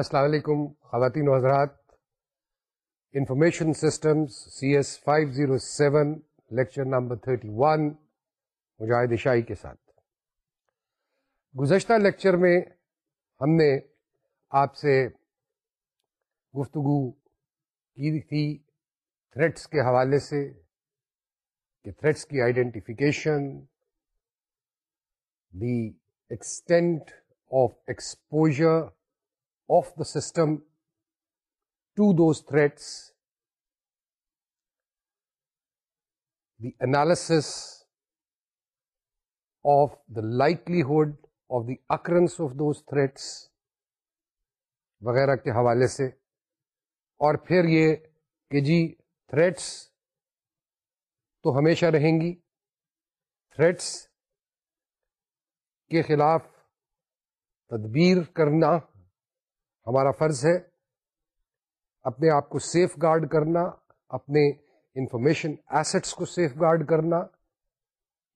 السلام علیکم خواتین و حضرات information systems C S five zero seven lecture number thirty one Mujahid Shahi کے ساتھ گزشتہ لیکچر میں ہم نے آپ سے گفتگو کی تھی تھریٹس کے حوالے سے کہ تھریٹس کی identification the extent of exposure of the system to those threats the analysis of the likelihood of the occurrence of those threats وغیرہ کے حوالے سے اور پھر یہ کہ جی تھریٹس تو ہمیشہ رہیں گی تھریٹس کے خلاف تدبیر کرنا ہمارا فرض ہے اپنے آپ کو سیف گارڈ کرنا اپنے انفارمیشن ایسٹس کو سیف گارڈ کرنا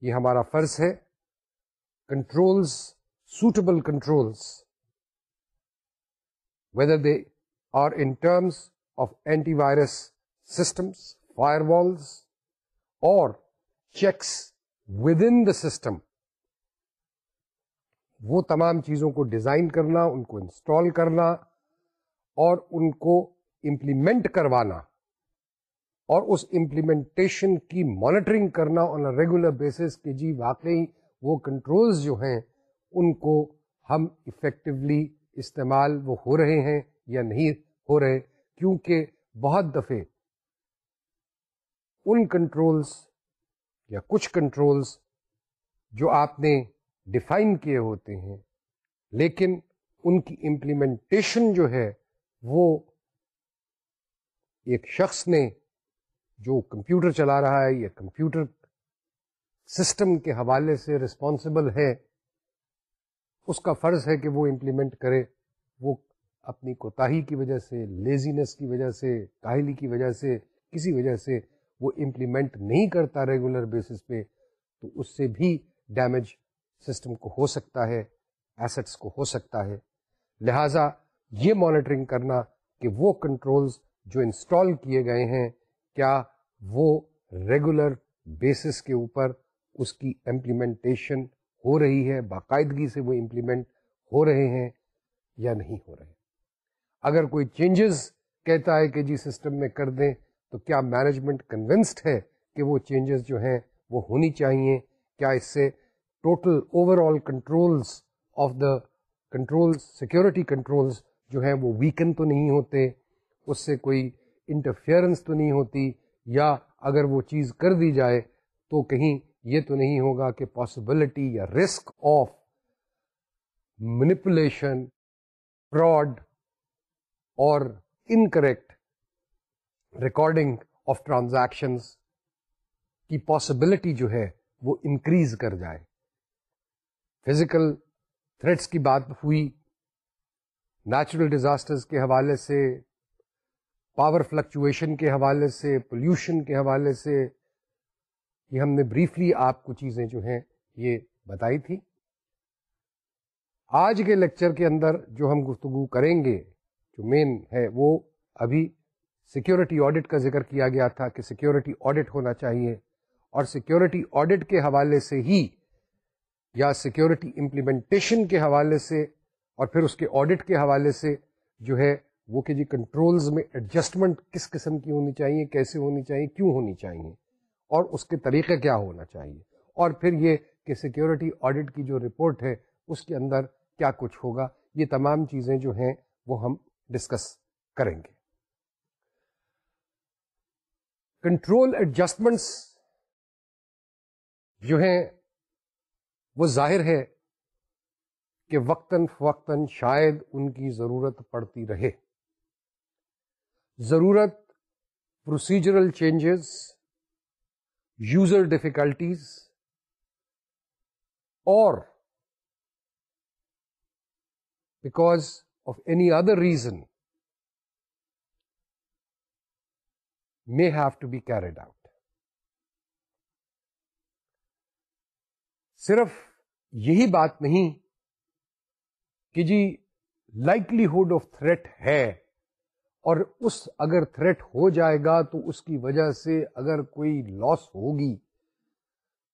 یہ ہمارا فرض ہے controls suitable controls whether they are in terms of antivirus systems firewalls checks within the system وہ تمام چیزوں کو ڈیزائن کرنا ان کو انسٹال کرنا اور ان کو امپلیمنٹ کروانا اور اس امپلیمنٹیشن کی مانیٹرنگ کرنا آن اے ریگولر بیسس کے جی واقعی وہ کنٹرولز جو ہیں ان کو ہم افیکٹولی استعمال وہ ہو رہے ہیں یا نہیں ہو رہے کیونکہ بہت دفعے ان کنٹرولز یا کچھ کنٹرولز جو آپ نے ڈیفائن کیے ہوتے ہیں لیکن ان کی امپلیمنٹیشن جو ہے وہ ایک شخص نے جو کمپیوٹر چلا رہا ہے یا کمپیوٹر سسٹم کے حوالے سے رسپانسبل ہے اس کا فرض ہے کہ وہ امپلیمنٹ کرے وہ اپنی کوتاہی کی وجہ سے لیزینس کی وجہ سے کاہلی کی وجہ سے کسی وجہ سے وہ امپلیمنٹ نہیں کرتا ریگولر بیسس پہ تو اس سے بھی ڈیمیج سسٹم کو ہو سکتا ہے ایسٹس کو ہو سکتا ہے لہٰذا یہ مانیٹرنگ کرنا کہ وہ کنٹرولز جو انسٹال کیے گئے ہیں کیا وہ ریگولر بیسس کے اوپر اس کی امپلیمنٹیشن ہو رہی ہے باقاعدگی سے وہ امپلیمنٹ ہو رہے ہیں یا نہیں ہو رہے اگر کوئی چینجز کہتا ہے کہ جی سسٹم میں کر دیں تو کیا مینجمنٹ کنونسڈ ہے کہ وہ چینجز جو ہیں وہ ہونی چاہیے کیا اس سے total overall controls of the control security controls جو ہیں وہ ویکن تو نہیں ہوتے اس سے کوئی انٹرفیئرنس تو نہیں ہوتی یا اگر وہ چیز کر دی جائے تو کہیں یہ تو نہیں ہوگا کہ پاسبلٹی یا رسک آف مینپولیشن فراڈ اور انکریکٹ ریکارڈنگ آف ٹرانزیکشنز کی پاسبلٹی جو ہے وہ انکریز کر جائے فزیکل تھریٹس کی بات ہوئی نیچرل ڈیزاسٹرز کے حوالے سے پاور فلکچویشن کے حوالے سے پولیوشن کے حوالے سے یہ ہم نے بریفلی آپ کو چیزیں جو ہیں یہ بتائی تھی آج کے لیکچر کے اندر جو ہم گفتگو کریں گے جو مین ہے وہ ابھی سیکیورٹی آڈٹ کا ذکر کیا گیا تھا کہ سیکیورٹی آڈٹ ہونا چاہیے اور سیکیورٹی آڈٹ کے حوالے سے ہی یا سیکورٹی امپلیمنٹیشن کے حوالے سے اور پھر اس کے آڈٹ کے حوالے سے جو ہے وہ کہ جی کنٹرولز میں ایڈجسٹمنٹ کس قسم کی ہونی چاہیے کیسے ہونی چاہیے کیوں ہونی چاہیے اور اس کے طریقے کیا ہونا چاہیے اور پھر یہ کہ سیکورٹی آڈٹ کی جو رپورٹ ہے اس کے اندر کیا کچھ ہوگا یہ تمام چیزیں جو ہیں وہ ہم ڈسکس کریں گے کنٹرول ایڈجسٹمنٹس جو ہیں وہ ظاہر ہے کہ وقتاً فوقتاً شاید ان کی ضرورت پڑتی رہے ضرورت procedural changes user difficulties or because of any other reason may have to be carried out صرف یہی بات نہیں کہ جی لائٹلیہڈ آف تھریٹ ہے اور اس اگر تھریٹ ہو جائے گا تو اس کی وجہ سے اگر کوئی لاس ہوگی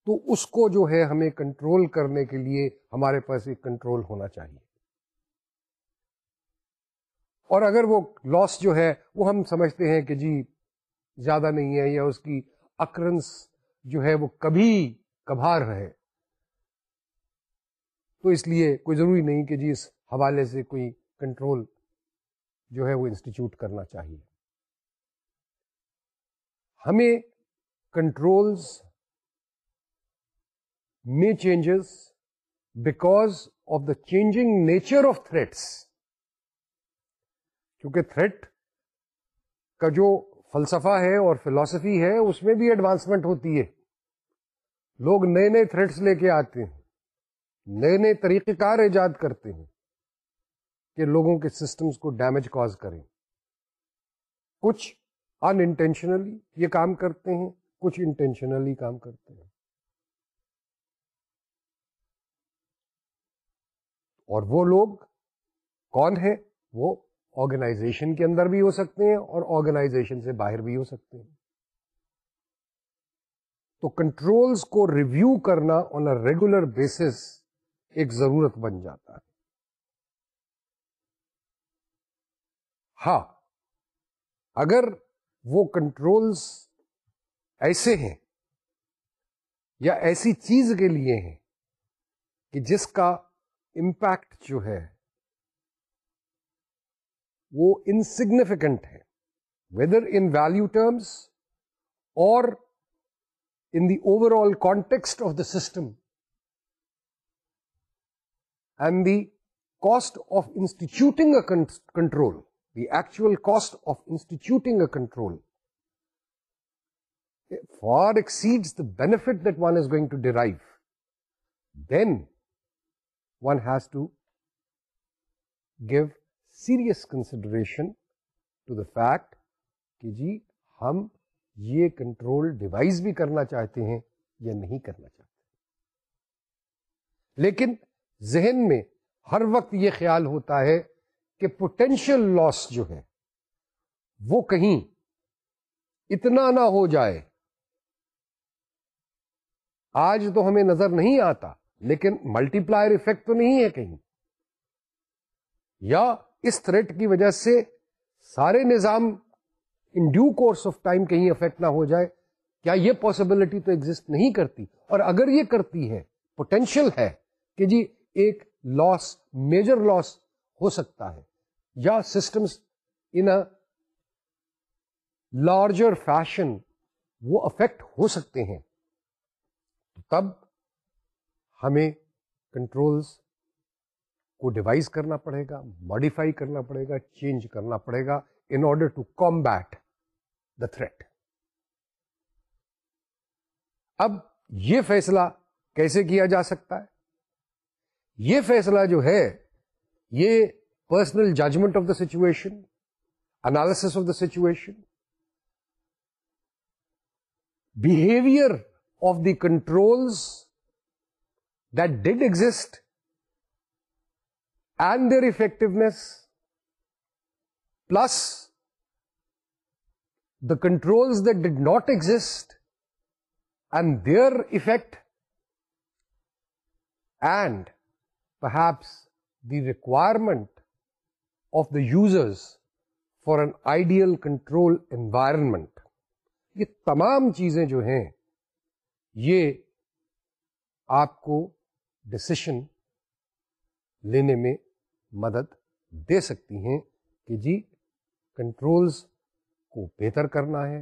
تو اس کو جو ہے ہمیں کنٹرول کرنے کے لیے ہمارے پاس ایک کنٹرول ہونا چاہیے اور اگر وہ لاس جو ہے وہ ہم سمجھتے ہیں کہ جی زیادہ نہیں ہے یا اس کی اکرنس جو ہے وہ کبھی کبھار ہے تو اس لیے کوئی ضروری نہیں کہ جی اس حوالے سے کوئی کنٹرول جو ہے وہ انسٹیٹیوٹ کرنا چاہیے ہمیں controls may changes because of the changing nature of threats کیونکہ تھریٹ کا جو فلسفہ ہے اور فلسفی ہے اس میں بھی ایڈوانسمنٹ ہوتی ہے لوگ نئے نئے تھریٹس لے کے آتے ہیں نئے نئے طریقہ کار ایجاد کرتے ہیں کہ لوگوں کے سسٹمز کو ڈیمیج کاز کریں کچھ ان انٹینشنلی یہ کام کرتے ہیں کچھ انٹینشنلی کام کرتے ہیں اور وہ لوگ کون ہے وہ آرگنائزیشن کے اندر بھی ہو سکتے ہیں اور آرگنائزیشن سے باہر بھی ہو سکتے ہیں تو کنٹرولز کو ریویو کرنا آن اے ریگولر بیسس ایک ضرورت بن جاتا ہے ہاں اگر وہ کنٹرولز ایسے ہیں یا ایسی چیز کے لیے ہیں کہ جس کا امپیکٹ جو ہے وہ انسگنیفیکنٹ ہے ویدر ان ویلو ٹرمس اور in the overall context of the system cost of instituting control the ایچوئل cost of instituting control then one has to give serious consideration to the fact کہ جی ہم یہ control devise بھی کرنا چاہتے ہیں یا نہیں کرنا چاہتے لیکن ذہن میں ہر وقت یہ خیال ہوتا ہے کہ پوٹینشیل لاس جو ہے وہ کہیں اتنا نہ ہو جائے آج تو ہمیں نظر نہیں آتا لیکن ملٹی پلائر افیکٹ تو نہیں ہے کہیں یا اس تھریٹ کی وجہ سے سارے نظام in due course of time کہیں افیکٹ نہ ہو جائے کیا یہ پاسبلٹی تو ایگزٹ نہیں کرتی اور اگر یہ کرتی ہے پوٹینشیل ہے کہ جی ایک لاس میجر لاس ہو سکتا ہے یا سسٹمس ان لارجر فیشن وہ افیکٹ ہو سکتے ہیں تب ہمیں کنٹرولز کو ڈیوائز کرنا پڑے گا ماڈیفائی کرنا پڑے گا چینج کرنا پڑے گا in order to combat the threat اب یہ فیصلہ کیسے کیا جا سکتا ہے یہ فیصلہ جو ہے یہ personal judgement of the situation analysis of the situation behaviour of the control exist and their effectiveness plus the controls not exist and their effect and perhaps the requirement of the users for an ideal control environment یہ تمام چیزیں جو ہیں یہ آپ کو ڈسیشن لینے میں مدد دے سکتی ہیں کہ جی کنٹرولز کو بہتر کرنا ہے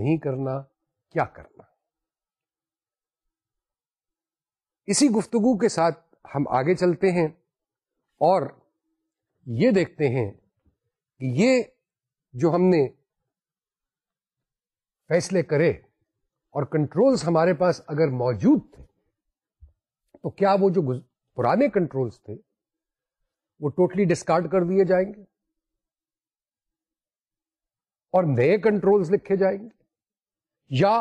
نہیں کرنا کیا کرنا اسی گفتگو کے ساتھ ہم آگے چلتے ہیں اور یہ دیکھتے ہیں کہ یہ جو ہم نے فیصلے کرے اور کنٹرولز ہمارے پاس اگر موجود تھے تو کیا وہ جو پرانے کنٹرولز تھے وہ ٹوٹلی ڈسکارڈ کر دیے جائیں گے اور نئے کنٹرولز لکھے جائیں گے یا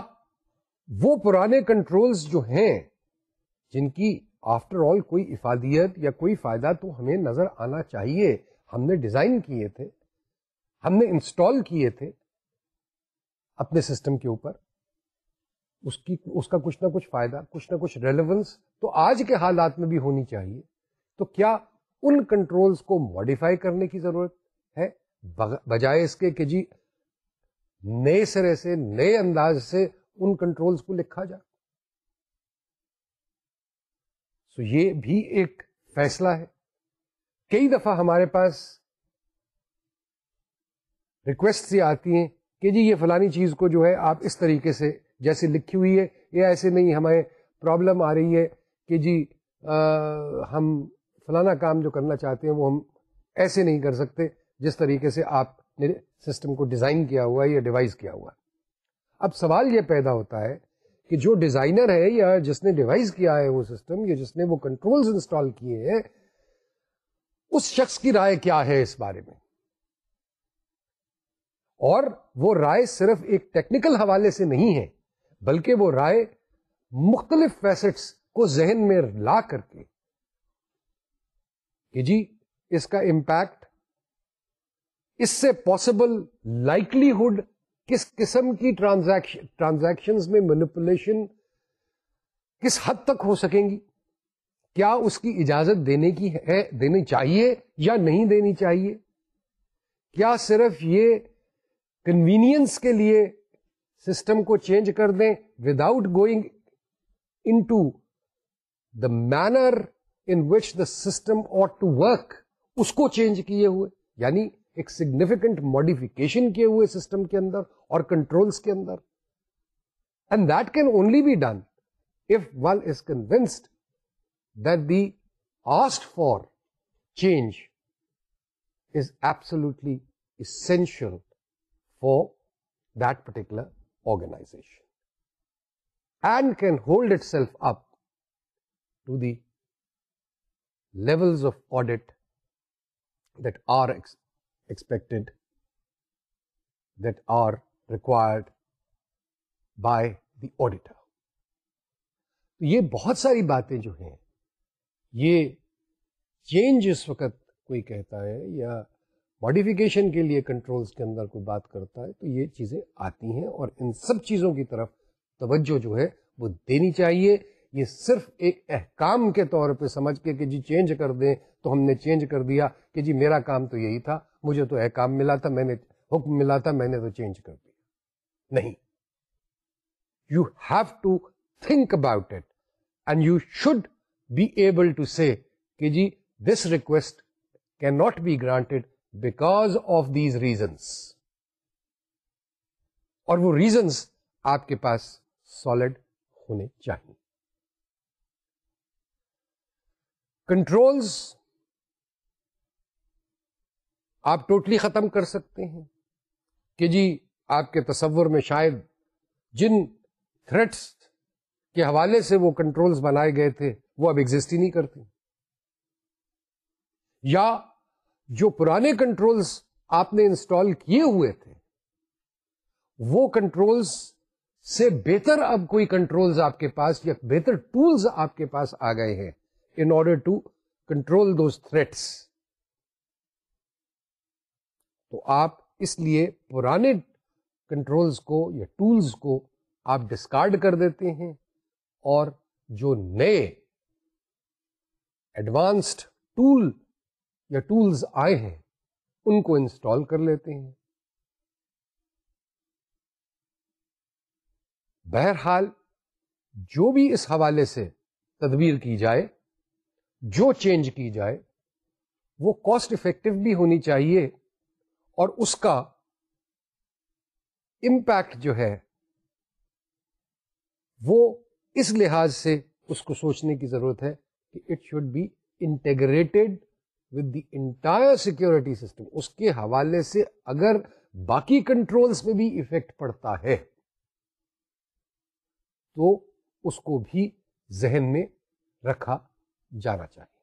وہ پرانے کنٹرولز جو ہیں جن کی آفٹر آل کوئی افادیت یا کوئی فائدہ تو ہمیں نظر آنا چاہیے ہم نے ڈیزائن کیے تھے ہم نے انسٹال کیے تھے اپنے سسٹم کے اوپر اس اس کی کا کچھ نہ کچھ فائدہ کچھ نہ کچھ ریلیونس تو آج کے حالات میں بھی ہونی چاہیے تو کیا ان کنٹرولز کو ماڈیفائی کرنے کی ضرورت ہے بجائے اس کے کہ جی نئے سرے سے نئے انداز سے ان کنٹرولز کو لکھا جائے سو یہ بھی ایک فیصلہ ہے کئی دفعہ ہمارے پاس ریکویسٹ یہ آتی ہیں کہ جی یہ فلانی چیز کو جو ہے آپ اس طریقے سے جیسے لکھی ہوئی ہے یا ایسے نہیں ہمیں پرابلم آ رہی ہے کہ جی ہم فلانا کام جو کرنا چاہتے ہیں وہ ہم ایسے نہیں کر سکتے جس طریقے سے آپ نے سسٹم کو ڈیزائن کیا ہوا ہے یا ڈیوائز کیا ہوا ہے اب سوال یہ پیدا ہوتا ہے کہ جو ڈیزائنر ہے یا جس نے ڈیوائز کیا ہے وہ سسٹم یا جس نے وہ کنٹرول انسٹال کیے ہیں اس شخص کی رائے کیا ہے اس بارے میں اور وہ رائے صرف ایک ٹیکنیکل حوالے سے نہیں ہے بلکہ وہ رائے مختلف فیسٹس کو ذہن میں لا کر کے کہ جی اس کا امپیکٹ اس سے پاسبل لائکلیہڈ کس قسم کی ٹرانزیکشن میں مینپولیشن کس حد تک ہو سکیں گی کیا اس کی اجازت دینے کی ہے دینی چاہیے یا نہیں دینی چاہیے کیا صرف یہ کنوینئنس کے لیے سسٹم کو چینج کر دیں without going into the manner in which the system ought to work اس کو چینج کیے ہوئے یعنی ایک سگنیفیکنٹ ماڈیفکیشن کیے ہوئے سسٹم کے اندر اور کنٹرولس کے اندر and that can only be done if one is convinced that the ask for change is absolutely essential for particular organisation and can hold itself up to the level of audit that are ex یہ بہت ساری باتیں جو ہیں یہ change اس وقت کوئی کہتا ہے یا ماڈیفکیشن کے لیے کنٹرولز کے اندر کوئی بات کرتا ہے تو یہ چیزیں آتی ہیں اور ان سب چیزوں کی طرف توجہ جو ہے وہ دینی چاہیے یہ صرف ایک احکام کے طور پہ سمجھ کے کہ جی چینج کر دیں تو ہم نے چینج کر دیا کہ جی میرا کام تو یہی تھا مجھے تو احکام ملا تھا میں نے حکم ملا تھا میں نے تو چینج کر دیا نہیں you have to think about it and you should be able to کہ جی this request can not be granted because of these reasons اور وہ ریزنس آپ کے پاس سالڈ ہونے چاہیے کنٹرولز آپ ٹوٹلی ختم کر سکتے ہیں کہ جی آپ کے تصور میں شاید جن تھریٹس کے حوالے سے وہ کنٹرولز بنائے گئے تھے وہ اب ایگزٹ ہی نہیں کرتے یا جو پرانے کنٹرولز آپ نے انسٹال کیے ہوئے تھے وہ کنٹرولز سے بہتر اب کوئی کنٹرولز آپ کے پاس یا بہتر ٹولز آپ کے پاس آ گئے ہیں in order to control those threats تو آپ اس لیے پرانے کنٹرولز کو یا ٹولز کو آپ ڈسکارڈ کر دیتے ہیں اور جو نئے ایڈوانسڈ ٹول یا ٹولز آئے ہیں ان کو انسٹال کر لیتے ہیں بہرحال جو بھی اس حوالے سے تدبیر کی جائے جو چینج کی جائے وہ کاسٹ افیکٹو بھی ہونی چاہیے اور اس کا امپیکٹ جو ہے وہ اس لحاظ سے اس کو سوچنے کی ضرورت ہے کہ it should be integrated with the entire security system اس کے حوالے سے اگر باقی کنٹرولز میں بھی افیکٹ پڑتا ہے تو اس کو بھی ذہن میں رکھا جانا چاہیے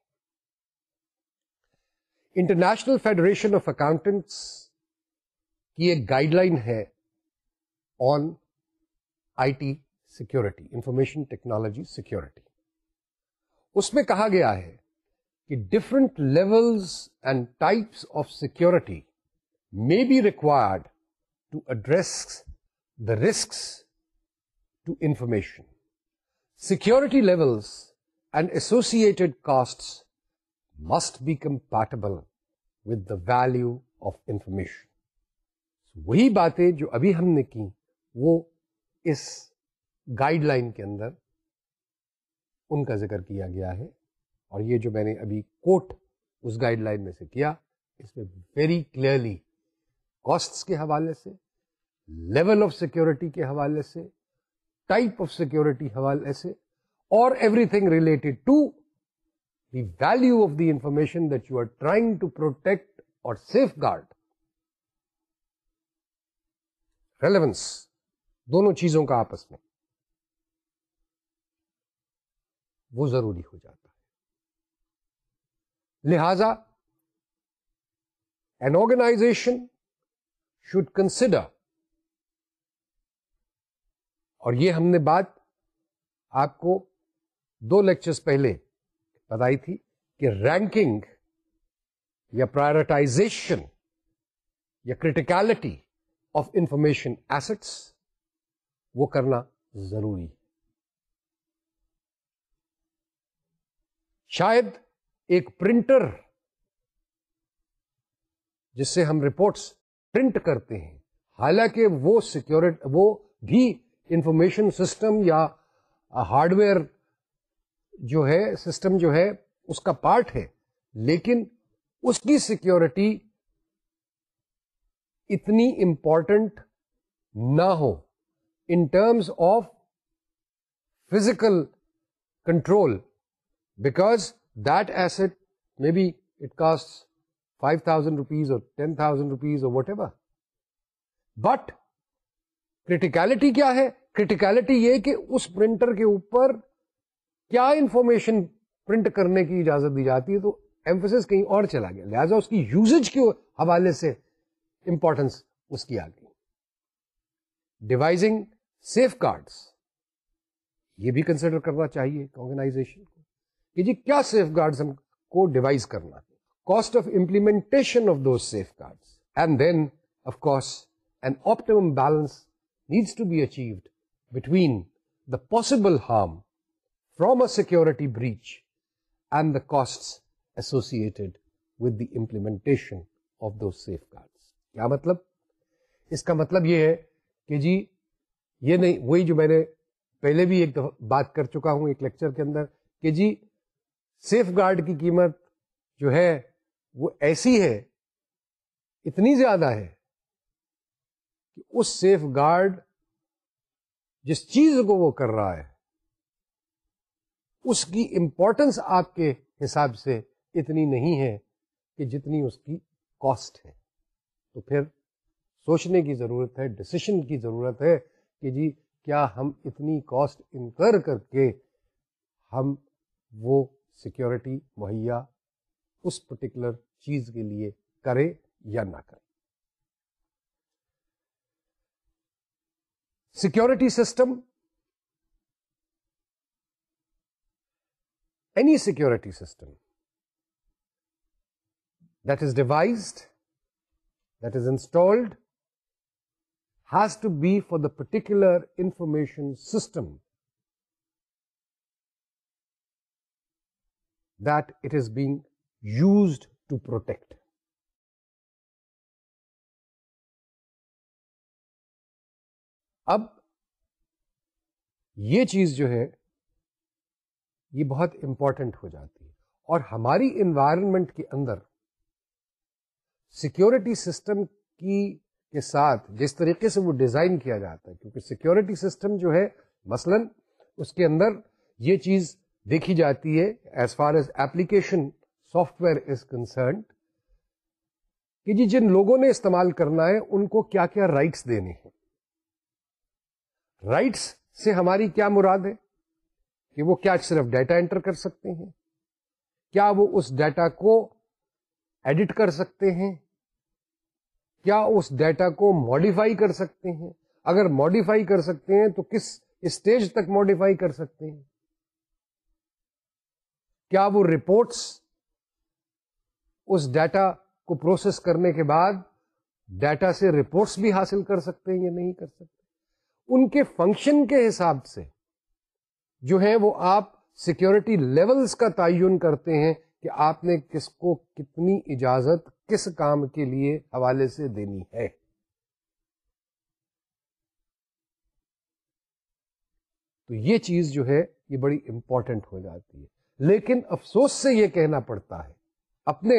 انٹرنیشنل فیڈریشن آف اکاؤنٹنٹس ایک گائیڈ لائن ہے on I T security information technology security اس میں کہا گیا ہے کہ different level and types of security may be required to address the risks to information security levels and associated cost must be compatible with the value of information وہی باتیں جو ابھی ہم نے کی وہ اس گائیڈ لائن کے اندر ان کا ذکر کیا گیا ہے اور یہ جو میں نے ابھی کوٹ اس گائیڈ لائن میں سے کیا اس میں ویری کلیئرلی کاسٹ کے حوالے سے لیول آف سیکورٹی کے حوالے سے ٹائپ آف سیکورٹی حوالے سے اور everything related to the value of the information that you are trying to protect اور سیف گارڈ ریلیونس دونوں چیزوں کا آپس میں وہ ضروری ہو جاتا ہے لہذا این آرگنائزیشن شوڈ کنسیڈر اور یہ ہم نے بات آپ کو دو لیکچرز پہلے بتائی تھی کہ رینکنگ یا پرائرٹائزیشن یا کریٹیکلٹی آف انفارمیشن ایسٹس وہ کرنا ضروری شاید ایک پرنٹر جس سے ہم رپورٹس پرنٹ کرتے ہیں حالانکہ وہ سیکورٹ وہ بھی انفارمیشن سسٹم یا ہارڈ ویئر جو ہے سسٹم جو ہے اس کا پارٹ ہے لیکن اس کی سیکورٹی اتنی امپورٹنٹ نہ ہو in terms of physical control because that asset may be it cost five thousand rupees or ten thousand rupees or whatever but criticality کیا ہے کریٹیکلٹی یہ کہ اس پرنٹر کے اوپر کیا انفارمیشن پرنٹ کرنے کی اجازت دی جاتی ہے تو ایمفس کہیں اور چلا گیا لہٰذا اس کی یوزج کے حوالے سے امپورٹنس اس کی آ گئی ڈیوائزنگ سیف گارڈس یہ بھی کنسیڈر کرنا چاہیے آرگنائزیشن کو کہ جی کیا سیف گارڈس ہم کو ڈیوائز کرنا cost of implementation of those safeguards and then of course an optimum balance needs to be achieved between the possible harm from a security breach and the cost associated with the implementation of those safeguard کیا مطلب اس کا مطلب یہ ہے کہ جی یہ نہیں وہی جو میں نے پہلے بھی ایک دفعہ بات کر چکا ہوں ایک لیکچر کے اندر کہ جی سیف گارڈ کی قیمت جو ہے وہ ایسی ہے اتنی زیادہ ہے کہ اس سیف گارڈ جس چیز کو وہ کر رہا ہے اس کی امپورٹنس آپ کے حساب سے اتنی نہیں ہے کہ جتنی اس کی کاسٹ ہے تو پھر سوچنے کی ضرورت ہے ڈسیشن کی ضرورت ہے کہ جی کیا ہم اتنی کاسٹ انکر کر کے ہم وہ سیکورٹی مہیا اس پرٹیکولر چیز کے لیے کریں یا نہ کریں security system any security system that is devised installed has to be for the particular information system that is being used to protect اب یہ چیز جو ہے یہ بہت امپورٹنٹ ہو جاتی ہے اور ہماری انوائرمنٹ کے اندر سیکورٹی سسٹم کی کے ساتھ جس طریقے سے وہ ڈیزائن کیا جاتا ہے کیونکہ سیکورٹی سسٹم جو ہے مثلاً اس کے اندر یہ چیز دیکھی جاتی ہے as far as application software is concerned کہ جی جن لوگوں نے استعمال کرنا ہے ان کو کیا کیا رائٹس دینے ہیں رائٹس سے ہماری کیا مراد ہے کہ وہ کیا صرف ڈیٹا انٹر کر سکتے ہیں کیا وہ اس ڈیٹا کو ایڈٹ کر سکتے ہیں کیا اس ڈیٹا کو ماڈیفائی کر سکتے ہیں اگر ماڈیفائی کر سکتے ہیں تو کس اسٹیج تک ماڈیفائی کر سکتے ہیں کیا وہ رپورٹس اس ڈیٹا کو پروسیس کرنے کے بعد ڈیٹا سے رپورٹس بھی حاصل کر سکتے ہیں یا نہیں کر سکتے ان کے فنکشن کے حساب سے جو ہے وہ آپ سیکورٹی لیولز کا تعین کرتے ہیں کہ آپ نے کس کو کتنی اجازت کس کام کے لیے حوالے سے دینی ہے تو یہ چیز جو ہے یہ بڑی امپورٹنٹ ہو جاتی ہے لیکن افسوس سے یہ کہنا پڑتا ہے اپنے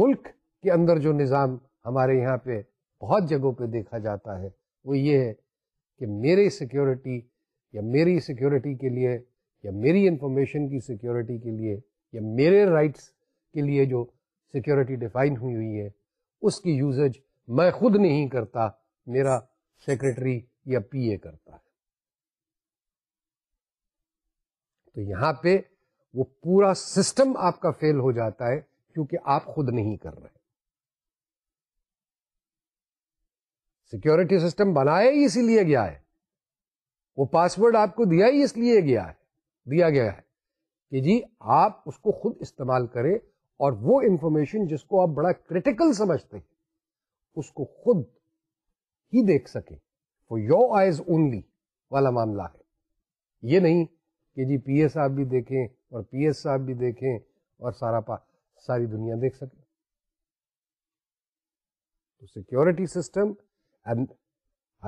ملک کے اندر جو نظام ہمارے یہاں پہ بہت جگہوں پہ دیکھا جاتا ہے وہ یہ ہے کہ میرے سیکیورٹی یا میری سیکیورٹی کے لیے یا میری انفارمیشن کی سیکیورٹی کے لیے یا میرے رائٹس کے لیے جو سیکورٹی ڈیفائن ہوئی ہوئی ہے اس کی یوزج میں خود نہیں کرتا میرا سیکرٹری یا پی اے کرتا ہے تو یہاں پہ وہ پورا سسٹم آپ کا فیل ہو جاتا ہے کیونکہ آپ خود نہیں کر رہے سیکورٹی سسٹم بنایا ہی اسی لیے گیا ہے وہ پاسورڈ آپ کو دیا ہی اس لیے گیا ہے دیا گیا ہے کہ جی آپ اس کو خود استعمال کریں اور وہ انفارمیشن جس کو آپ بڑا کریٹیکل سمجھتے ہیں اس کو خود ہی دیکھ سکیں فور یو آئیز اونلی والا معاملہ ہے یہ نہیں کہ جی پی ایس صاحب بھی دیکھیں اور پی ایس صاحب بھی دیکھیں اور سارا پا ساری دنیا دیکھ سکے تو security system and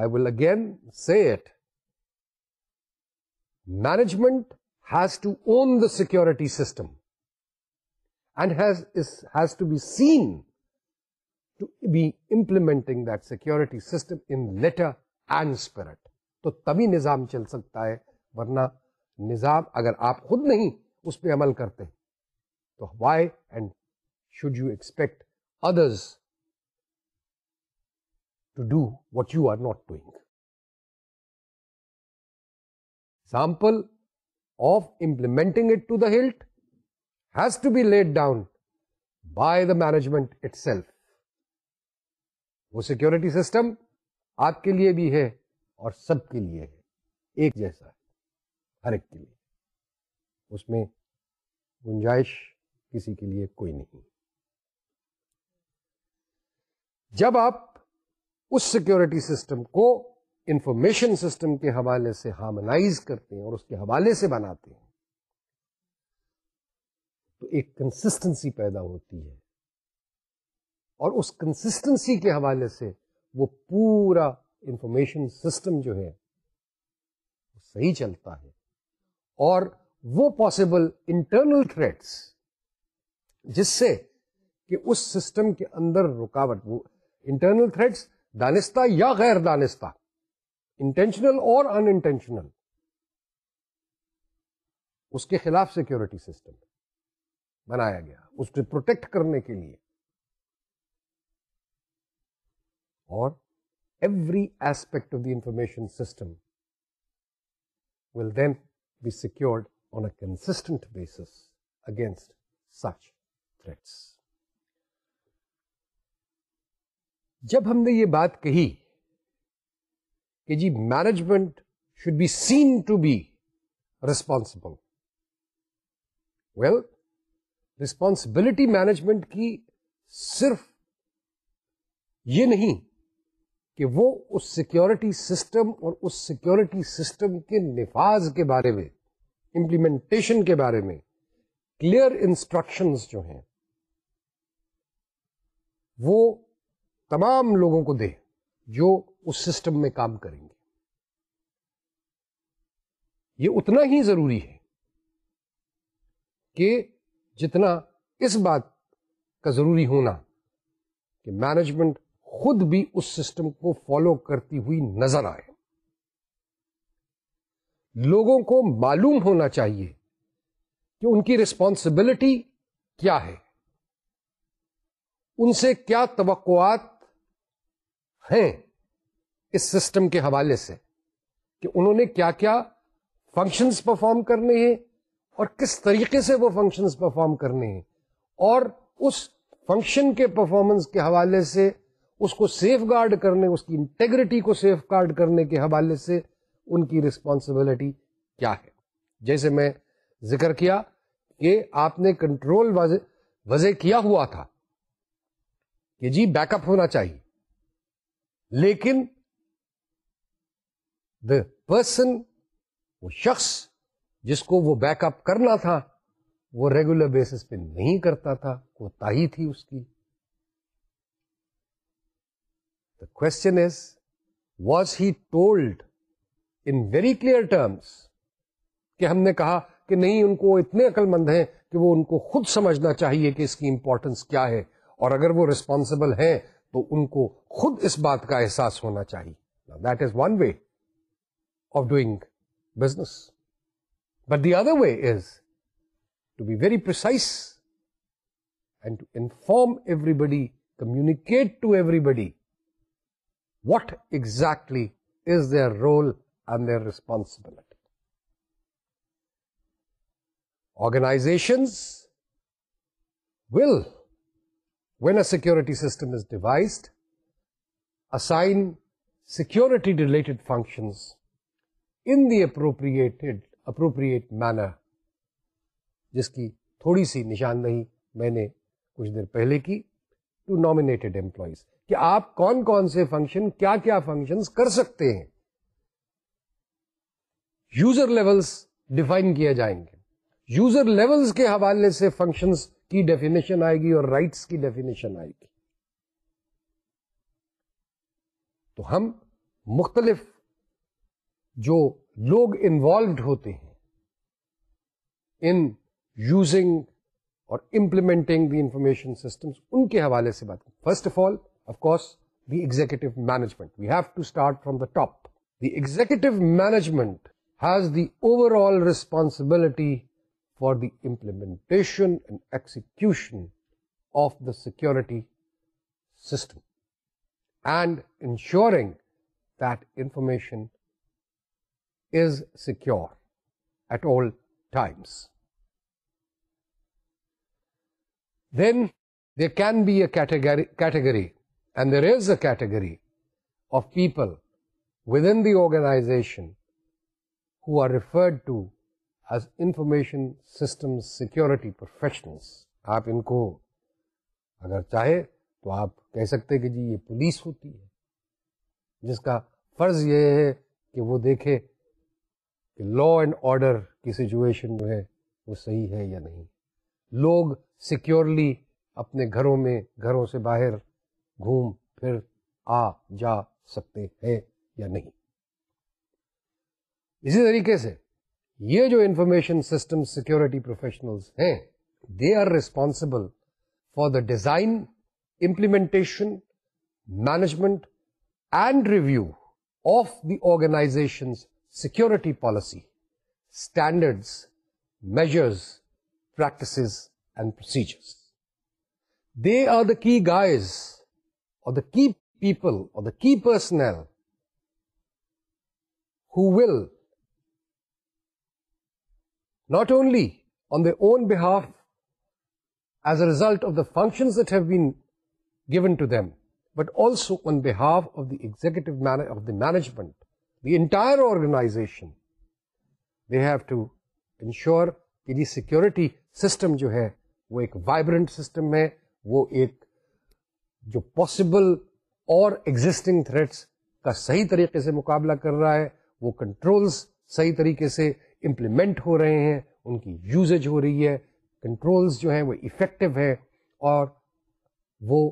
I will again see at management has to own the security system and has is has to be seen to be implementing that security system in letter and spirit تو تبھی نظام چل سکتا ہے ورنہ نظام اگر آپ خود نہیں اس پہ عمل کرتے تو why and should you expect other to do what you are not doing sample of implementing it to that has to bed down by the management itself وہ سیکورٹی سسٹم آپ کے لیے بھی ہے اور سب کے لیے ہے ایک جیسا ہے ہر ایک کے لیے اس میں گنجائش کسی کے لیے کوئی نہیں جب آپ اس سیکورٹی سسٹم کو انفارمیشن سسٹم کے حوالے سے ہامز کرتے ہیں اور اس کے حوالے سے بناتے ہیں تو ایک کنسسٹنسی پیدا ہوتی ہے اور اس کنسسٹنسی کے حوالے سے وہ پورا انفارمیشن سسٹم جو ہے صحیح چلتا ہے اور وہ پاسبل انٹرنل تھریٹس جس سے کہ اس سسٹم کے اندر رکاوٹ وہ انٹرنل تھریٹس دانستہ یا غیر دانستہ انٹینشنل اور انٹینشنل اس کے خلاف سیکورٹی سسٹم بنایا گیا اس کو پروٹیکٹ کرنے کے لیے اور every aspect of the information system will then be secured on a constant basis against such threats جب ہم نے یہ بات کہی کہ جی management should be seen to be responsible well responsibility management کی صرف یہ نہیں کہ وہ اس سیکورٹی سسٹم اور اس سیکورٹی سسٹم کے نفاذ کے بارے میں امپلیمنٹیشن کے بارے میں کلیئر انسٹرکشن جو ہیں وہ تمام لوگوں کو دے جو اس سسٹم میں کام کریں گے یہ اتنا ہی ضروری ہے کہ جتنا اس بات کا ضروری ہونا کہ مینجمنٹ خود بھی اس سسٹم کو فالو کرتی ہوئی نظر آئے لوگوں کو معلوم ہونا چاہیے کہ ان کی ریسپانسبلٹی کیا ہے ان سے کیا توقعات ہیں اس سسٹم کے حوالے سے کہ انہوں نے کیا کیا فنکشنز پرفارم کرنے ہیں اور کس طریقے سے وہ فنکشنز پرفارم کرنے ہیں اور اس فنکشن کے پرفارمنس کے حوالے سے اس کو سیف گارڈ کرنے اس کی انٹیگریٹی کو سیف گارڈ کرنے کے حوالے سے ان کی رسپانسبلٹی کیا ہے جیسے میں ذکر کیا کہ آپ نے کنٹرول وضع کیا ہوا تھا کہ جی بیک اپ ہونا چاہیے لیکن دا پرسن وہ شخص جس کو وہ بیک اپ کرنا تھا وہ ریگولر بیسس پہ نہیں کرتا تھا کوتا تاہی تھی اس کی the question is was he told in very clear terms کہ ہم نے کہا کہ نہیں ان کو اتنے عقل مند ہیں کہ وہ ان کو خود سمجھنا چاہیے کہ اس کی امپورٹنس کیا ہے اور اگر وہ ریسپانسبل ہیں تو ان کو خود اس بات کا احساس ہونا چاہیے that is one way of doing business But the other way is to be very precise and to inform everybody, communicate to everybody what exactly is their role and their responsibility. Organizations will, when a security system is devised, assign security-related functions in the appropriated appropriate manner جس کی تھوڑی سی نشاندہی میں نے کچھ دیر پہلے کی ٹو نامڈ امپلائیز کہ آپ کون کون سے فنکشن کیا کیا فنکشن کر سکتے ہیں یوزر لیولس ڈیفائن کیے جائیں گے یوزر لیولس کے حوالے سے فنکشنز کی ڈیفینیشن آئے گی اور رائٹس کی ڈیفینیشن آئے گی تو ہم مختلف جو لوگ انوالوڈ ہوتے ہیں ان یوزنگ اور امپلیمنٹنگ دی انفارمیشن سسٹمس ان کے حوالے سے بات کریں first of all of course the executive management we have to start from the top the executive management has the overall responsibility for the implementation and execution of the security system and ensuring that information secure at all times then they can be a category and there is a category of people within the organization information system security professional آپ ان کو اگر چاہے تو آپ کہہ سکتے کہ جی یہ پولیس ہوتی ہے جس کا فرض یہ ہے کہ وہ دیکھے کہ لا اینڈ آرڈر کی سچویشن جو ہے وہ صحیح ہے یا نہیں لوگ سیکیورلی اپنے گھروں میں گھروں سے باہر گھوم پھر آ جا سکتے ہیں یا نہیں اسی طریقے سے یہ جو انفارمیشن سسٹم سیکورٹی پروفیشنل ہیں they are responsible for the design implementation management and review of the organisation security policy, standards, measures, practices, and procedures. They are the key guys, or the key people, or the key personnel who will not only on their own behalf, as a result of the functions that have been given to them, but also on behalf of the executive management entire organisation they have to ensure security system جو ہے وہ ایک vibrant system ہے وہ ایک جو possible اور existing threats کا صحیح طریقے سے مقابلہ کر رہا ہے وہ کنٹرولس صحیح طریقے سے امپلیمنٹ ہو رہے ہیں ان کی یوزج ہو رہی ہے کنٹرولز جو ہیں وہ افیکٹو ہے اور وہ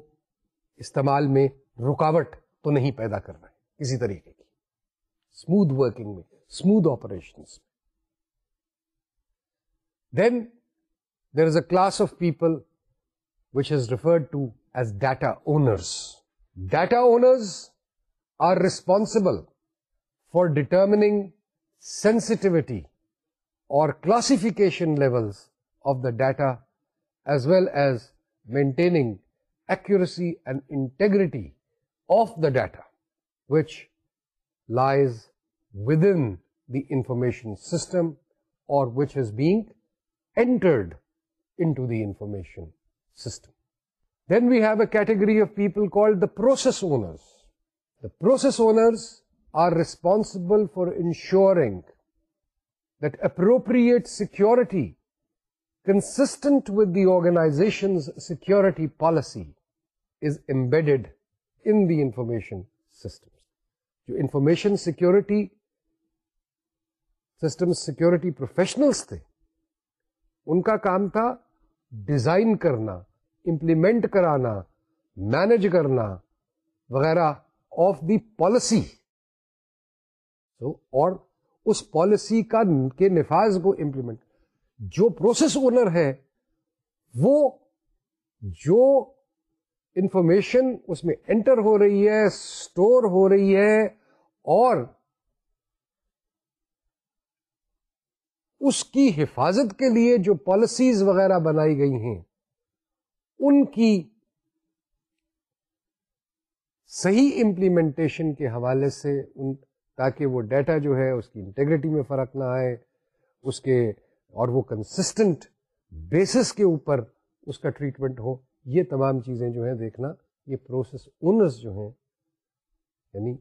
استعمال میں رکاوٹ تو نہیں پیدا کر رہے کسی طریقے کی اسمو ورکنگ میں سموتھ آپریشن میں then there is a class of people which is referred to as data owners data owners are responsible for determining sensitivity اور classification level of the data as well as maintaining accuracy and integrity of the data which lies within the information system or which is being entered into the information system. Then we have a category of people called the process owners. The process owners are responsible for ensuring that appropriate security consistent with the organization's security policy is embedded in the information system. جو information security system security professionals تھے ان کا کام تھا design کرنا implement کرانا manage کرنا وغیرہ of the policy اور اس پالیسی کا کے نفاذ کو امپلیمنٹ جو پروسیس اونر ہے وہ جو انفارمیشن اس میں انٹر ہو رہی ہے اسٹور ہو رہی ہے اور اس کی حفاظت کے لیے جو پالیسیز وغیرہ بنائی گئی ہیں ان کی صحیح امپلیمنٹیشن کے حوالے سے ان تاکہ وہ ڈیٹا جو ہے اس کی انٹیگریٹی میں فرق نہ آئے اس کے اور وہ کنسسٹنٹ بیسس کے اوپر اس کا ٹریٹمنٹ ہو یہ تمام چیزیں جو ہیں دیکھنا یہ پروسیس اونرز جو ہیں یعنی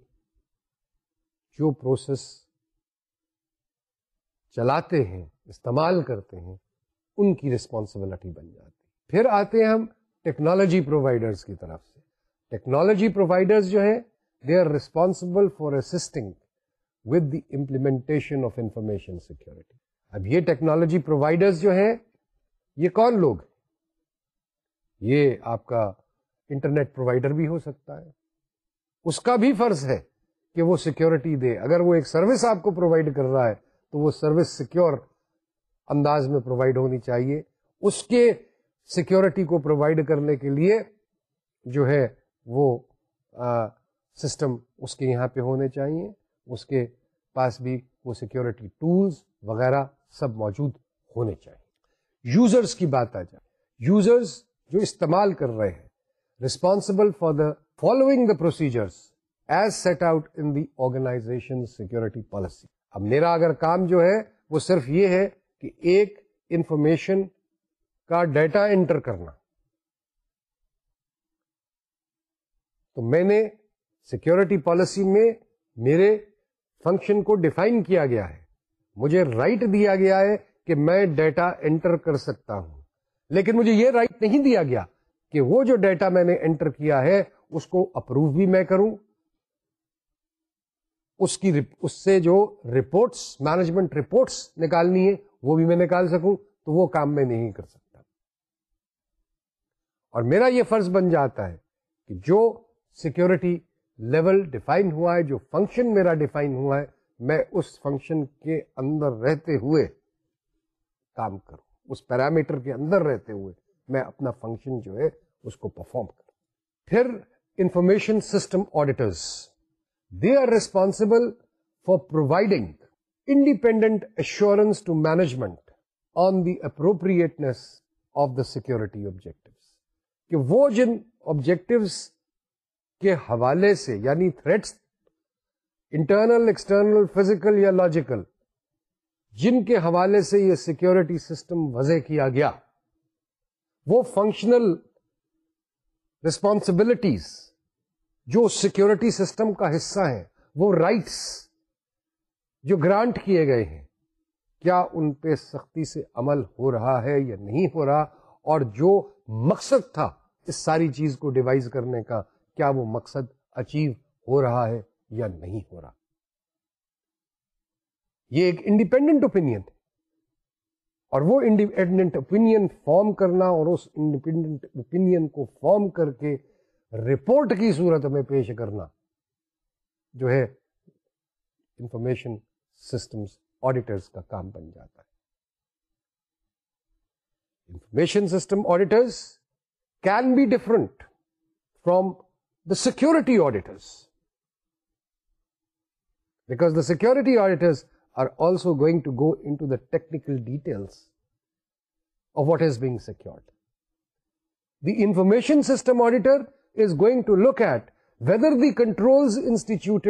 جو پروسیس چلاتے ہیں استعمال کرتے ہیں ان کی رسپانسبلٹی بن جاتی پھر آتے ہیں ہم ٹیکنالوجی پرووائڈرس کی طرف سے ٹیکنالوجی پرووائڈرز جو ہیں they are responsible for assisting with the implementation of information security اب یہ ٹیکنالوجی پرووائڈرز جو ہیں یہ کون لوگ یہ آپ کا انٹرنیٹ پرووائڈر بھی ہو سکتا ہے اس کا بھی فرض ہے کہ وہ سیکورٹی دے اگر وہ ایک سروس آپ کو پرووائڈ کر رہا ہے تو وہ سروس سیکیور انداز میں پرووائڈ ہونی چاہیے اس کے سیکیورٹی کو پرووائڈ کرنے کے لیے جو ہے وہ سسٹم اس کے یہاں پہ ہونے چاہیے اس کے پاس بھی وہ سیکورٹی ٹولز وغیرہ سب موجود ہونے چاہیے یوزرز کی بات آ جائے یوزرز جو استعمال کر رہے ہیں responsible for the following the procedures as set out in the organization security policy اب میرا اگر کام جو ہے وہ صرف یہ ہے کہ ایک انفارمیشن کا ڈیٹا انٹر کرنا تو میں نے سیکورٹی پالیسی میں میرے فنکشن کو ڈیفائن کیا گیا ہے مجھے رائٹ right دیا گیا ہے کہ میں ڈیٹا انٹر کر سکتا ہوں لیکن مجھے یہ رائٹ نہیں دیا گیا کہ وہ جو ڈیٹا میں نے انٹر کیا ہے اس کو اپروو بھی میں کروں اس کی اس سے جو رپورٹس مینجمنٹ رپورٹس نکالنی ہے وہ بھی میں نکال سکوں تو وہ کام میں نہیں کر سکتا اور میرا یہ فرض بن جاتا ہے کہ جو سیکورٹی لیول ڈیفائن ہوا ہے جو فنکشن میرا ڈیفائن ہوا ہے میں اس فنکشن کے اندر رہتے ہوئے کام کروں اس پیرامیٹر کے اندر رہتے ہوئے میں اپنا فنکشن جو ہے اس کو پرفارم کروں پھر information system auditors responsible for providing independent assurance to management on the appropriateness of the security objective کہ وہ جن objectives کے حوالے سے یعنی تھریٹس انٹرنل ایکسٹرنل فزیکل یا لاجیکل جن کے حوالے سے یہ سیکورٹی سسٹم وضع کیا گیا وہ فنکشنل ریسپانسبلٹیز جو سیکورٹی سسٹم کا حصہ ہیں وہ رائٹس جو گرانٹ کیے گئے ہیں کیا ان پہ سختی سے عمل ہو رہا ہے یا نہیں ہو رہا اور جو مقصد تھا اس ساری چیز کو ڈیوائز کرنے کا کیا وہ مقصد اچیو ہو رہا ہے یا نہیں ہو رہا یہ ایک انڈیپینڈنٹ ہے اور وہ انڈیپینڈنٹ اوپینئن فارم کرنا اور اس انڈیپینڈنٹ اوپینئن کو فارم کر کے رپورٹ کی صورت میں پیش کرنا جو ہے انفارمیشن سسٹمز آڈیٹرس کا کام بن جاتا ہے information system auditors can be different from the security auditors because the security auditors are also going to go into the technical details of what is being secured the information system auditor going to look at whether the control institute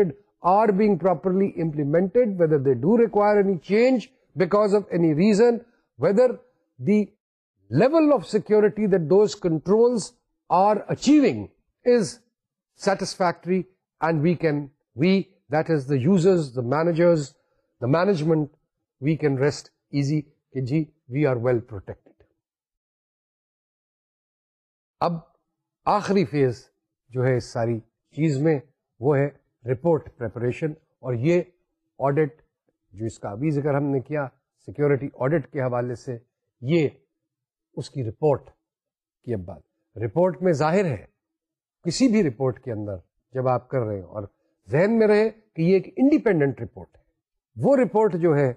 are being properly implement whether do require change because of any reason whether the level of security control are achieving is satisfactory and we can we that is the users the managers the management we can rest easy کہ جی we are well protected اب آخری phase جو ہے اس ساری چیز میں وہ ہے رپورٹ پریپریشن اور یہ آڈٹ جو اس کا ابھی ذکر ہم نے کیا سیکیورٹی آڈٹ کے حوالے سے یہ اس کی رپورٹ کی اب بات رپورٹ میں ظاہر ہے کسی بھی رپورٹ کے اندر جب آپ کر رہے ہیں اور ذہن میں رہے کہ یہ ایک انڈیپینڈنٹ رپورٹ ہے وہ رپورٹ جو ہے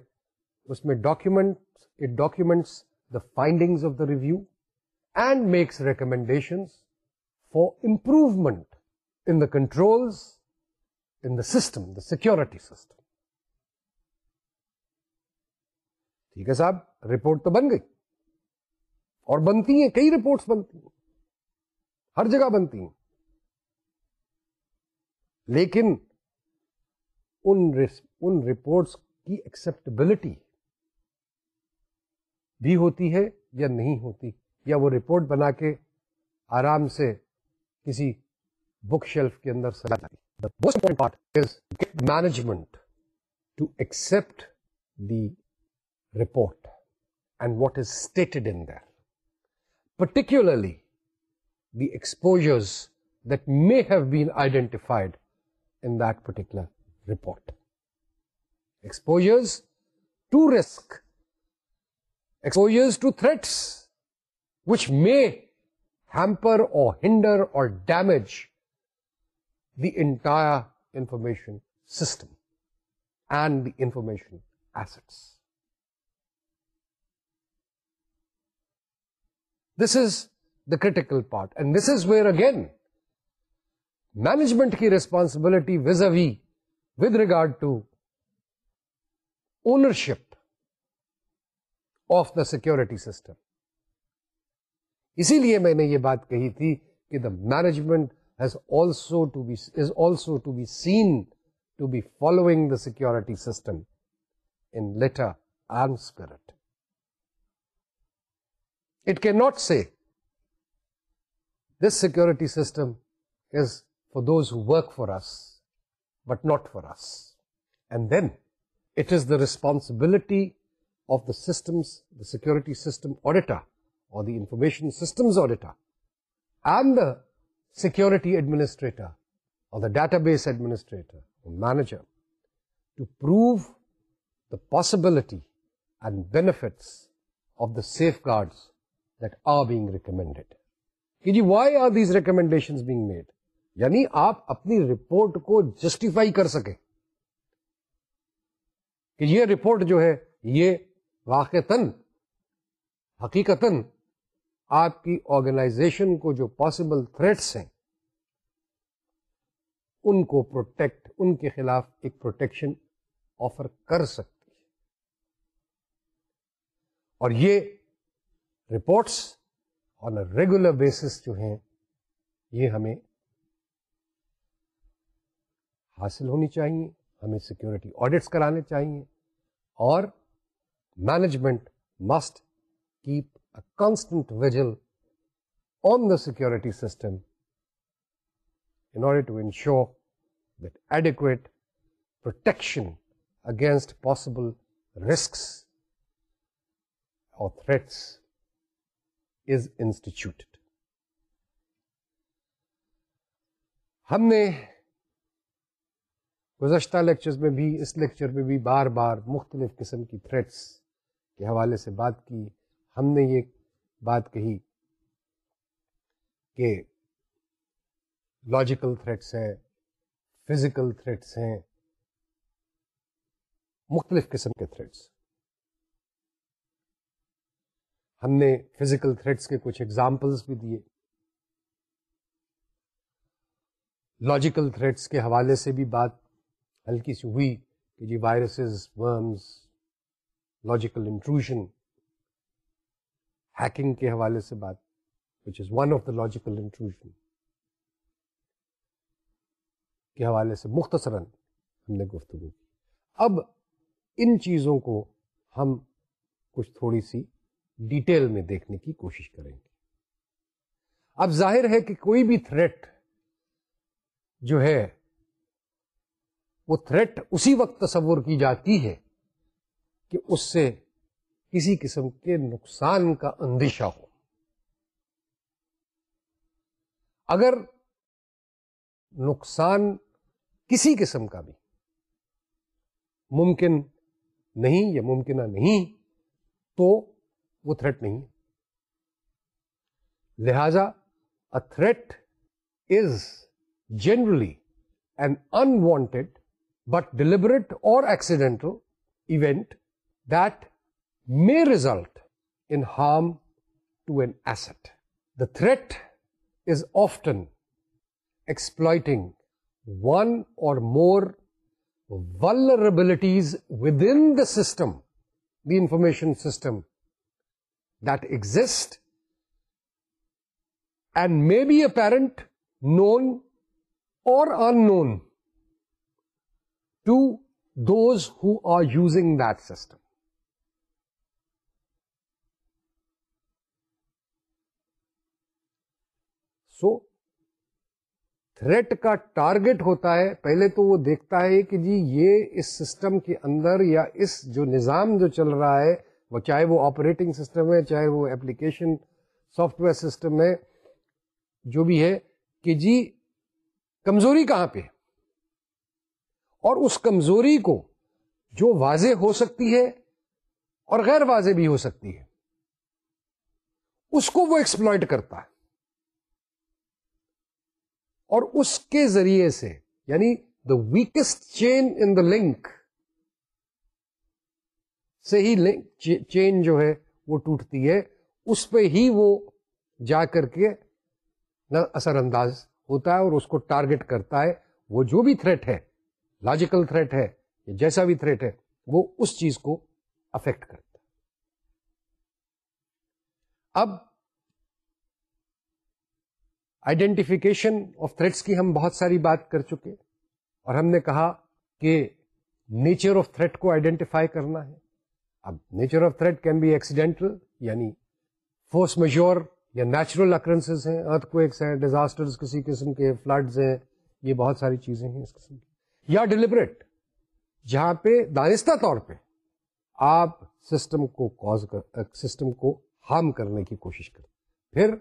اس میں document it documents the finding of the review and makes recommendation for improvement in the controls in the system the security system ٹھیک ہے صاحب رپورٹ تو بن گئی اور بنتی ہیں کئی رپورٹس بنتی ہیں ہر جگہ بنتی ہیں لیکن ان رپورٹس کی ایکسپٹیبلٹی بھی ہوتی ہے یا نہیں ہوتی یا وہ رپورٹ بنا کے آرام سے کسی بک شیلف کے اندر جاتی most important part is get management to accept the report and what is stated in particularly the exposures that may have been identified in that particular report exposures to risk exposures to threats which may hamper اور hinder اور damage the entire information system and the information assets this is the critical part and this is where again management کی responsibility was uh we with regard to ownership of the security system اسی لیے میں نے یہ بات کہی تھی کہ the management has also to be is also to be seen to be following the security system in letter arm spirit it can not this security system is for those who work for us but not for us and then it is the responsibility of the systems the security system auditor or or or the the the information systems auditor and security administrator administrator database manager information system auditor and security administrator database admins of the safeguard that آریک why are these recommendation آپ اپنی رپورٹ کو justify کر سکے کہ یہ report جو ہے یہ واقع حقیقت آپ کی آرگنائزیشن کو جو پاسبل تھریٹس ہیں ان کو پروٹیکٹ ان کے خلاف ایک پروٹیکشن آفر کر سکتی ہے اور یہ reports on a regular basis جو ہیں یہ ہمیں حاصل ہونی چاہیے ہمیں سیکورٹی آڈٹس کرانے چاہیے اور management must keep constant vigil on the security system in order to ensure that protection against possible risks اور تھریٹس از انسٹیٹیوٹڈ ہم نے گزشتہ لیکچرز میں بھی اس لیکچر میں بھی بار بار مختلف قسم کی تھریٹس کے حوالے سے بات کی ہم نے یہ بات کہی کہ لاجیکل تھریٹس ہیں فزیکل تھریٹس ہیں مختلف قسم کے تھریٹس ہم نے فزیکل تھریٹس کے کچھ ایگزامپلس بھی دیے لاجیکل تھریٹس کے حوالے سے بھی بات ہلکی سی ہوئی کہ جی viruses worms logical intrusion hacking کے حوالے سے بات which is one of the logical inclusion کے حوالے سے ہم نے گفتگو کی اب ان چیزوں کو ہم کچھ تھوڑی سی ڈیٹیل میں دیکھنے کی کوشش کریں گے اب ظاہر ہے کہ کوئی بھی تھریٹ جو ہے وہ تھریٹ اسی وقت تصور کی جاتی ہے کہ اس سے کسی قسم کے نقصان کا اندیشہ ہو اگر نقصان کسی قسم کا بھی ممکن نہیں یا ممکنہ نہیں تو وہ تھریٹ نہیں لہذا a threat is generally an unwanted but deliberate or accidental event that may result in harm to an asset. The threat is often exploiting one or more vulnerabilities within the system, the information system that exist and may be apparent, known or unknown to those who are using that system. So threat کا target ہوتا ہے پہلے تو وہ دیکھتا ہے کہ جی یہ اس سسٹم کے اندر یا اس جو نظام جو چل رہا ہے وہ چاہے وہ آپریٹنگ سسٹم ہے چاہے وہ ایپلیکیشن سافٹ ویئر سسٹم ہے جو بھی ہے کہ جی کمزوری کہاں پہ اور اس کمزوری کو جو واضح ہو سکتی ہے اور غیر واضح بھی ہو سکتی ہے اس کو وہ ایکسپلائٹ کرتا ہے اور اس کے ذریعے سے یعنی the weakest chain in the link سے ہی لنک چین جو ہے وہ ٹوٹتی ہے اس پہ ہی وہ جا کر کے اثر انداز ہوتا ہے اور اس کو ٹارگٹ کرتا ہے وہ جو بھی تھریٹ ہے لاجیکل تھریٹ ہے یا جیسا بھی تھریٹ ہے وہ اس چیز کو افیکٹ کرتا ہے اب آئیڈینٹیفیکیشن آف تھریٹس کی ہم بہت ساری بات کر چکے اور ہم نے کہا کہ نیچر آف تھریٹ کو آئیڈینٹیفائی کرنا ہے اب nature of threat can be accidental یعنی فورس میجور یا نیچرل اکرنس ہیں ارتھ کو ڈیزاسٹر کسی قسم کے فلڈز ہیں یہ بہت ساری چیزیں ہیں اس قسم کی یا ڈیلیبریٹ جہاں پہ دانستہ طور پہ آپ سسٹم کو کاز کر سسٹم کو ہارم کرنے کی کوشش کریں پھر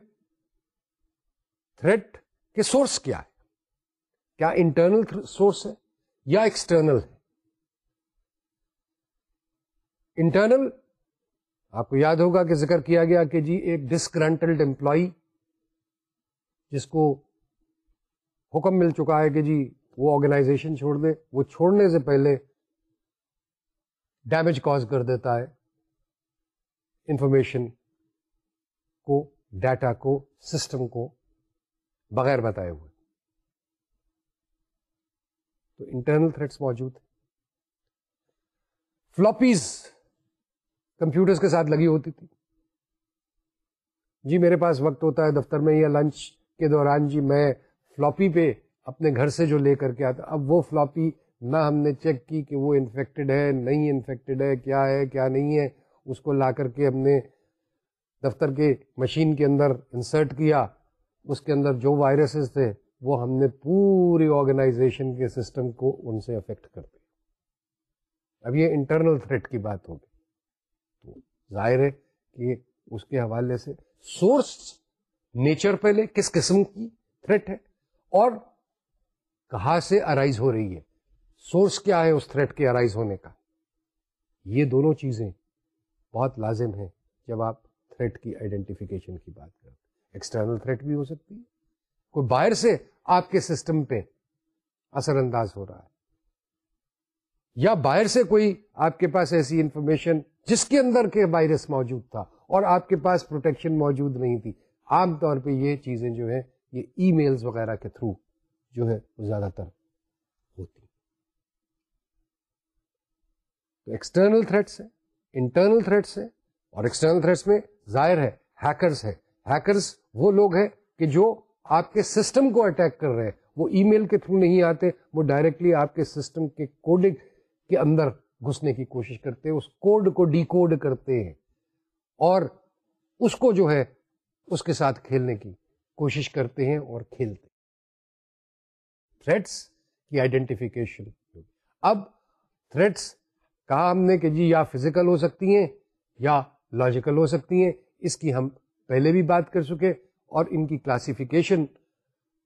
تھریٹ کے سورس کیا ہے کیا انٹرنل سورس ہے یا ایکسٹرنل ہے انٹرنل آپ کو یاد ہوگا کہ ذکر کیا گیا کہ جی ایک ڈسکرنٹلڈ امپلائی جس کو حکم مل چکا ہے کہ جی وہ آرگنائزیشن چھوڑ دے وہ چھوڑنے سے پہلے ڈیمیج کاز کر دیتا ہے انفارمیشن کو ڈیٹا کو سسٹم کو بغیر بتائے ہوئے تو انٹرنل تھریٹس موجود فلوپیز کمپیوٹرز کے ساتھ لگی ہوتی تھی جی میرے پاس وقت ہوتا ہے دفتر میں یا لنچ کے دوران جی میں فلوپی پہ اپنے گھر سے جو لے کر کے آتا اب وہ فلوپی نہ ہم نے چیک کی کہ وہ انفیکٹڈ ہے نہیں انفیکٹڈ ہے کیا ہے کیا نہیں ہے اس کو لا کر کے ہم نے دفتر کے مشین کے اندر انسرٹ کیا اس کے اندر جو وائرسز تھے وہ ہم نے پوری آرگنائزیشن کے سسٹم کو ان سے افیکٹ کر دیا اب یہ انٹرنل تھریٹ کی بات ہوگی تو ظاہر ہے کہ اس کے حوالے سے سورس نیچر پہ لے کس قسم کی تھریٹ ہے اور کہاں سے ارائز ہو رہی ہے سورس کیا ہے اس تھریٹ کے ارائز ہونے کا یہ دونوں چیزیں بہت لازم ہیں جب آپ تھریٹ کی آئیڈینٹیفیکیشن کی بات کرتے ایکسٹرنل تھریٹ بھی ہو سکتی ہے کوئی باہر سے آپ کے سسٹم پہ اثر انداز ہو رہا ہے یا باہر سے کوئی آپ کے پاس ایسی انفارمیشن جس کے اندر کے وائرس موجود تھا اور آپ کے پاس پروٹیکشن موجود نہیں تھی عام طور پہ یہ چیزیں جو ہیں یہ ای میلز وغیرہ کے تھرو جو ہے وہ زیادہ تر ہوتی تو ایکسٹرنل تھریٹس ہیں انٹرنل تھریٹس ہیں اور ایکسٹرنل تھریٹس میں ظاہر ہے ہیکرز ہے ہیکرز وہ لوگ ہیں کہ جو آپ کے سسٹم کو اٹیک کر رہے ہیں وہ ای میل کے تھرو نہیں آتے وہ ڈائریکٹلی آپ کے سسٹم کے کوڈنگ کے اندر گھسنے کی کوشش کرتے ہیں اس کوڈ کو ڈیکوڈ کرتے ہیں اور اس کو جو ہے اس کے ساتھ کھیلنے کی کوشش کرتے ہیں اور کھیلتے ہیں تھریٹس کی آئیڈینٹیفیکیشن اب تھریٹس کہا ہم نے کہ جی یا فزیکل ہو سکتی ہیں یا لاجیکل ہو سکتی ہیں اس کی ہم پہلے بھی بات کر سکے اور ان کی کلاسیفیکیشن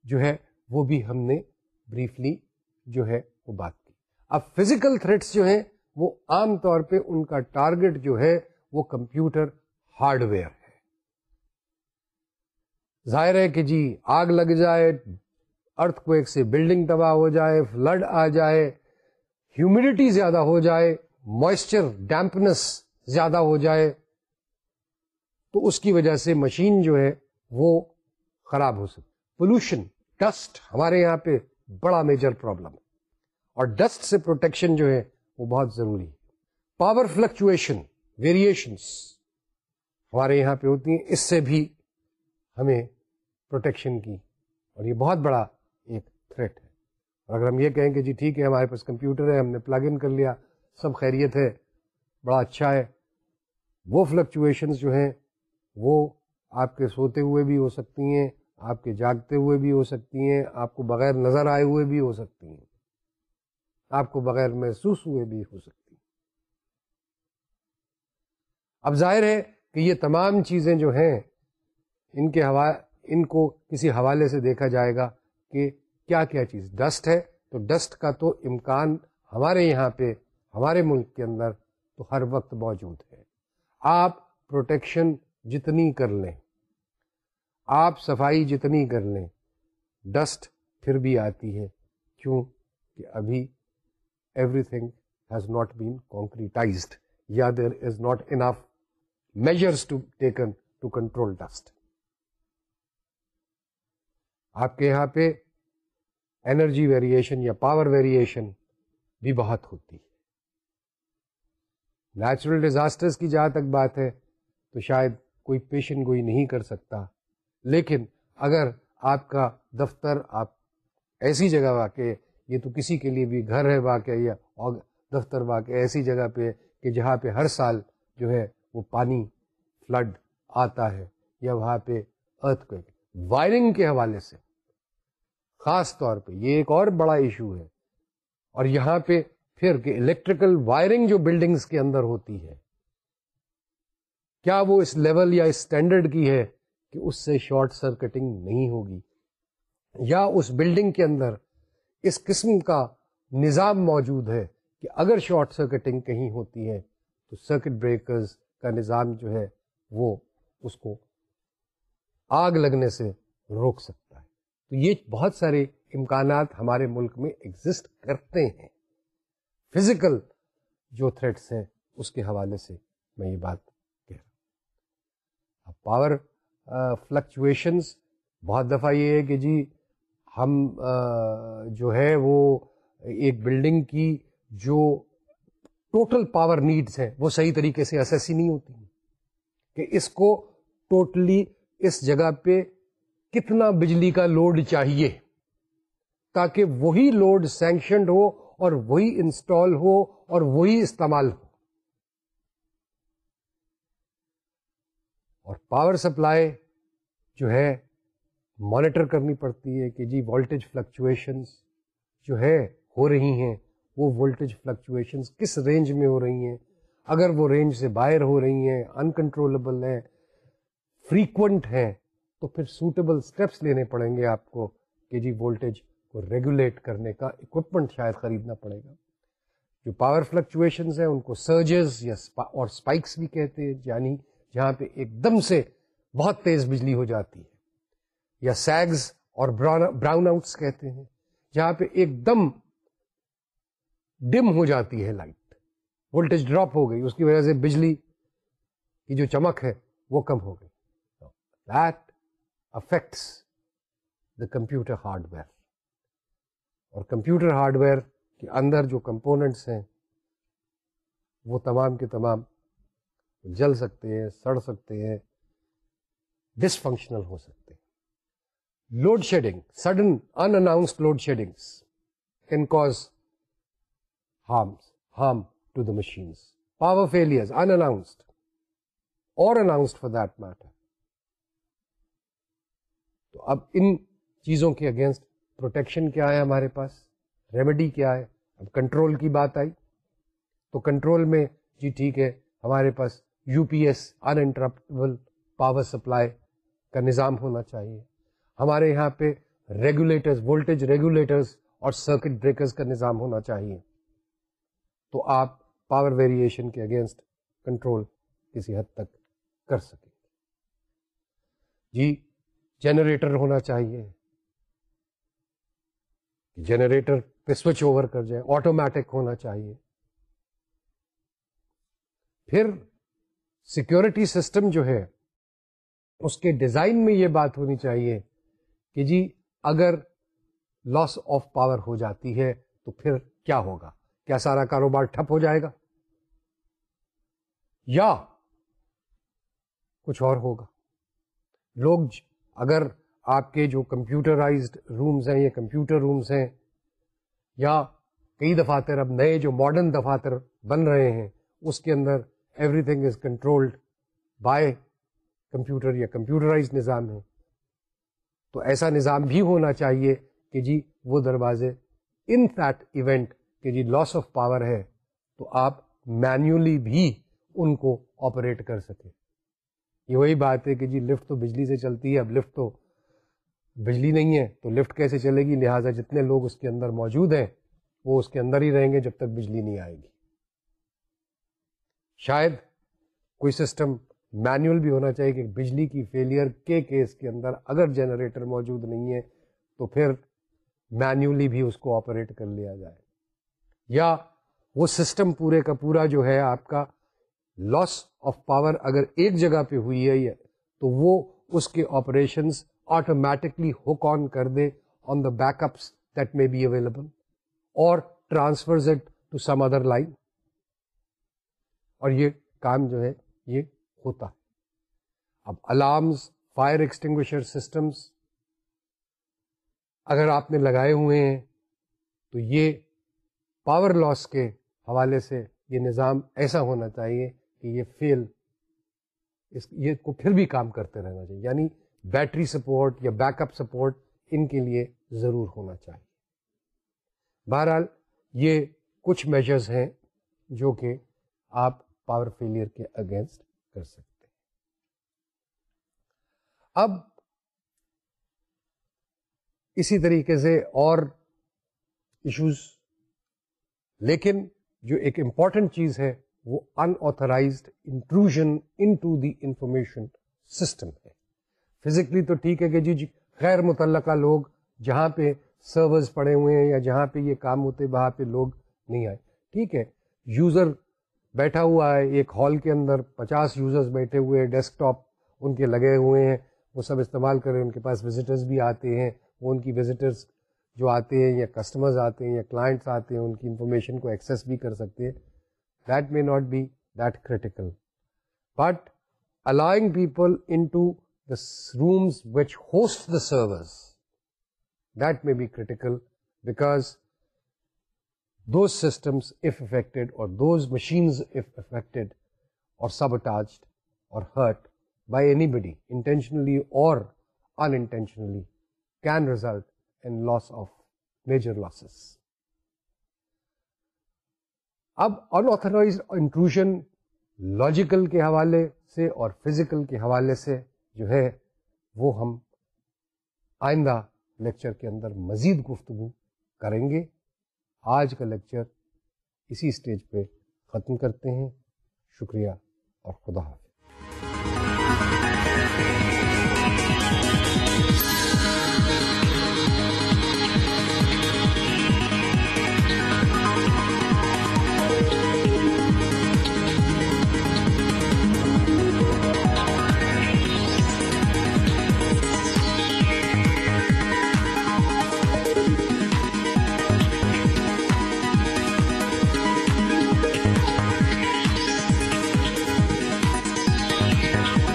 جو ہے وہ بھی ہم نے بریفلی جو ہے وہ بات کی اب فزیکل تھریٹس جو ہیں وہ عام طور پہ ان کا ٹارگٹ جو ہے وہ کمپیوٹر ہارڈ ویئر ہے ظاہر ہے کہ جی آگ لگ جائے ارتھ کویک سے بلڈنگ تباہ ہو جائے فلڈ آ جائے ہیومڈیٹی زیادہ ہو جائے موئسچر ڈیمپنس زیادہ ہو جائے تو اس کی وجہ سے مشین جو ہے وہ خراب ہو سکتی پولوشن ڈسٹ ہمارے یہاں پہ بڑا میجر پرابلم ہے اور ڈسٹ سے پروٹیکشن جو ہے وہ بہت ضروری ہے پاور فلکچویشن ویریشنس ہمارے یہاں پہ ہوتی ہیں اس سے بھی ہمیں پروٹیکشن کی اور یہ بہت بڑا ایک تھریٹ ہے اور اگر ہم یہ کہیں کہ جی ٹھیک ہے ہمارے پاس کمپیوٹر ہے ہم نے پلگ ان کر لیا سب خیریت ہے بڑا اچھا ہے وہ فلکچویشنز جو ہیں وہ آپ کے سوتے ہوئے بھی ہو سکتی ہیں آپ کے جاگتے ہوئے بھی ہو سکتی ہیں آپ کو بغیر نظر آئے ہوئے بھی ہو سکتی ہیں آپ کو بغیر محسوس ہوئے بھی ہو سکتی ہیں اب ظاہر ہے کہ یہ تمام چیزیں جو ہیں ان کے ان کو کسی حوالے سے دیکھا جائے گا کہ کیا کیا چیز ڈسٹ ہے تو ڈسٹ کا تو امکان ہمارے یہاں پہ ہمارے ملک کے اندر تو ہر وقت موجود ہے آپ پروٹیکشن جتنی کر لیں آپ صفائی جتنی کر لیں ڈسٹ پھر بھی آتی ہے کیوں کہ ابھی everything has not been concretized یا there is not enough measures to taken to control dust آپ کے یہاں پہ انرجی ویریشن یا پاور ویریشن بھی بہت ہوتی ہے نیچرل ڈیزاسٹرس کی جہاں تک بات ہے تو شاید کوئی پیشن گوئی نہیں کر سکتا لیکن اگر آپ کا دفتر آپ ایسی جگہ واقع یہ تو کسی کے لیے بھی گھر ہے واقع یا اور دفتر واقع ایسی جگہ پہ کہ جہاں پہ ہر سال جو ہے وہ پانی فلڈ آتا ہے یا وہاں پہ ارتھ کوئک وائرنگ کے حوالے سے خاص طور پہ یہ ایک اور بڑا ایشو ہے اور یہاں پہ پھر کہ الیکٹریکل وائرنگ جو بلڈنگز کے اندر ہوتی ہے کیا وہ اس لیول یا اس اسٹینڈرڈ کی ہے کہ اس سے شارٹ سرکٹنگ نہیں ہوگی یا اس بلڈنگ کے اندر اس قسم کا نظام موجود ہے کہ اگر شارٹ سرکٹنگ کہیں ہوتی ہے تو سرکٹ بریکرز کا نظام جو ہے وہ اس کو آگ لگنے سے روک سکتا ہے تو یہ بہت سارے امکانات ہمارے ملک میں ایگزسٹ کرتے ہیں فزیکل جو تھریٹس ہیں اس کے حوالے سے میں یہ بات پاور فلکچویشنس uh, بہت دفعہ یہ ہے کہ جی ہم جو ہے وہ ایک بلڈنگ کی جو ٹوٹل پاور نیڈس ہیں وہ صحیح طریقے سے ایسے ہی نہیں ہوتی کہ اس کو ٹوٹلی اس جگہ پہ کتنا بجلی کا لوڈ چاہیے تاکہ وہی لوڈ سینکشنڈ ہو اور وہی انسٹال ہو اور وہی استعمال ہو اور پاور سپلائی جو ہے مانیٹر کرنی پڑتی ہے کہ جی وولٹیج فلکچویشنس جو ہے ہو رہی ہیں وہ وولٹیج فلکچویشنس کس رینج میں ہو رہی ہیں اگر وہ رینج سے باہر ہو رہی ہیں ان کنٹرولیبل فریکوینٹ ہیں تو پھر سوٹیبل اسٹیپس لینے پڑیں گے آپ کو کہ جی وولٹیج کو ریگولیٹ کرنے کا اکوپمنٹ شاید خریدنا پڑے گا جو پاور فلکچویشنز ہیں ان کو سرجز یا اور اسپائکس بھی کہتے ہیں یعنی جہاں پہ ایک دم سے بہت تیز بجلی ہو جاتی ہے یا سیگز اور براؤن آؤٹس کہتے ہیں جہاں پہ ایک دم ڈم ہو جاتی ہے لائٹ وولٹیج ڈراپ ہو گئی اس کی وجہ سے بجلی کی جو چمک ہے وہ کم ہو گئی that affects the computer hardware اور کمپیوٹر ہارڈ ویئر کے اندر جو کمپوننٹس ہیں وہ تمام کے تمام جل سکتے ہیں سڑ سکتے ہیں ڈس فنکشنل ہو سکتے ہیں load shedding sudden announce load shedding power fail انسڈ اور اب ان چیزوں کے اگینسٹ پروٹیکشن کیا ہے ہمارے پاس ریمیڈی کیا ہے اب کنٹرول کی بات آئی تو کنٹرول میں جی ٹھیک ہے ہمارے پاس U P S interruptible power supply کا نظام ہونا چاہیے ہمارے یہاں پہ ریگولیٹرز وولٹیج ریگولیٹرز اور سرکٹ بریکرز کا نظام ہونا چاہیے تو آپ پاور ویریشن کے اگینسٹ کنٹرول کسی حد تک کر سکیں جی جنریٹر ہونا چاہیے جنریٹر پہ سوئچ اوور کر جائے آٹومیٹک ہونا چاہیے پھر سیکورٹی سسٹم جو ہے اس کے ڈیزائن میں یہ بات ہونی چاہیے کہ جی اگر لاس آف پاور ہو جاتی ہے تو پھر کیا ہوگا کیا سارا کاروبار ٹھپ ہو جائے گا یا کچھ اور ہوگا لوگ اگر آپ کے جو کمپیوٹرائزڈ رومز ہیں یا کمپیوٹر رومز ہیں یا کئی دفاتر اب نئے جو ماڈرن دفاتر بن رہے ہیں اس کے اندر everything is controlled by computer یا کمپیوٹرائز نظام ہے تو ایسا نظام بھی ہونا چاہیے کہ جی وہ دروازے ان ایونٹ کہ جی لاس آف پاور ہے تو آپ مینولی بھی ان کو آپریٹ کر سکیں یہ وہی بات ہے کہ جی لفٹ تو بجلی سے چلتی ہے اب لفٹ تو بجلی نہیں ہے تو لفٹ کیسے چلے گی لہٰذا جتنے لوگ اس کے اندر موجود ہیں وہ اس کے اندر ہی رہیں گے جب تک بجلی نہیں آئے گی شاید کوئی سسٹم مینول بھی ہونا چاہیے کہ بجلی کی فیلئر کے کیس کے اندر اگر جنریٹر موجود نہیں ہے تو پھر مینولی بھی اس کو آپریٹ کر لیا جائے یا وہ سسٹم پورے کا پورا جو ہے آپ کا لاس آف پاور اگر ایک جگہ پہ ہوئی ہے تو وہ اس کے آپریشنس آٹومیٹکلی ہوک آن کر دے on the backups that may be available or transfers to some other line اور یہ کام جو ہے یہ ہوتا ہے اب الارمز فائر ایکسٹنگوشر سسٹمز اگر آپ نے لگائے ہوئے ہیں تو یہ پاور لاس کے حوالے سے یہ نظام ایسا ہونا چاہیے کہ یہ فیل اس یہ کو پھر بھی کام کرتے رہنا چاہیے یعنی بیٹری سپورٹ یا بیک اپ سپورٹ ان کے لیے ضرور ہونا چاہیے بہرحال یہ کچھ میجرز ہیں جو کہ آپ پاور فیلئر کے اگینسٹ کر سکتے ہیں اب اسی طریقے سے اور ایشوز لیکن جو ایک امپورٹنٹ چیز ہے وہ انترائز inclusion into the information system ہے فزیکلی تو ٹھیک ہے کہ جی جی غیر متعلقہ لوگ جہاں پہ سرورز پڑے ہوئے ہیں یا جہاں پہ یہ کام ہوتے وہاں پہ لوگ نہیں آئے ٹھیک ہے یوزر بیٹھا ہوا ہے ایک ہال کے اندر پچاس یوزرز بیٹھے ہوئے ہیں ڈیسک ٹاپ ان کے لگے ہوئے ہیں وہ سب استعمال کر رہے ہیں ان کے پاس وزٹرز بھی آتے ہیں وہ ان کی وزٹرز جو آتے ہیں یا کسٹمرز آتے ہیں یا کلائنٹس آتے ہیں ان کی انفارمیشن کو ایکسیس بھی کر سکتے ہیں that may not be that critical but allowing people into the rooms which host the service that may be critical because those systems if affected or those machines if affected or sabotaged or hurt by anybody intentionally or unintentionally can result in loss of major losses اب unauthorized inclusion logical کے حوالے سے اور physical کے حوالے سے جو ہے وہ ہم آئندہ لیکچر کے اندر مزید گفتگو کریں گے آج کا لیکچر اسی اسٹیج پہ ختم کرتے ہیں شکریہ اور خدا حافظ